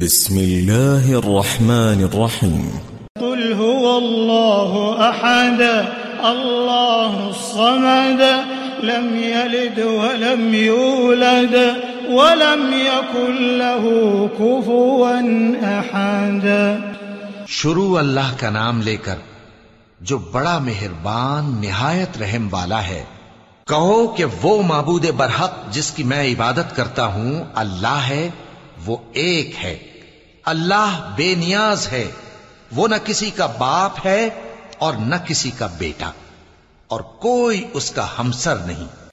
بسم الله الرحمن الرحيم. قل هو الله أحد الله الصمد لم يلد ولم يولد ولم يكن له كفوا أحد. شروع اللہ کا نام لے کر جو بڑا مہربان نہایت رحم والا ہے کہو کہ وہ معبود برحق جس کی میں عبادت کرتا ہوں اللہ ہے وہ ایک ہے۔ اللہ بے نیاز ہے۔ وہ نہ کسی کا باپ ہے اور نہ کسی کا بیٹا۔ اور کوئی اس کا ہمسر نہیں۔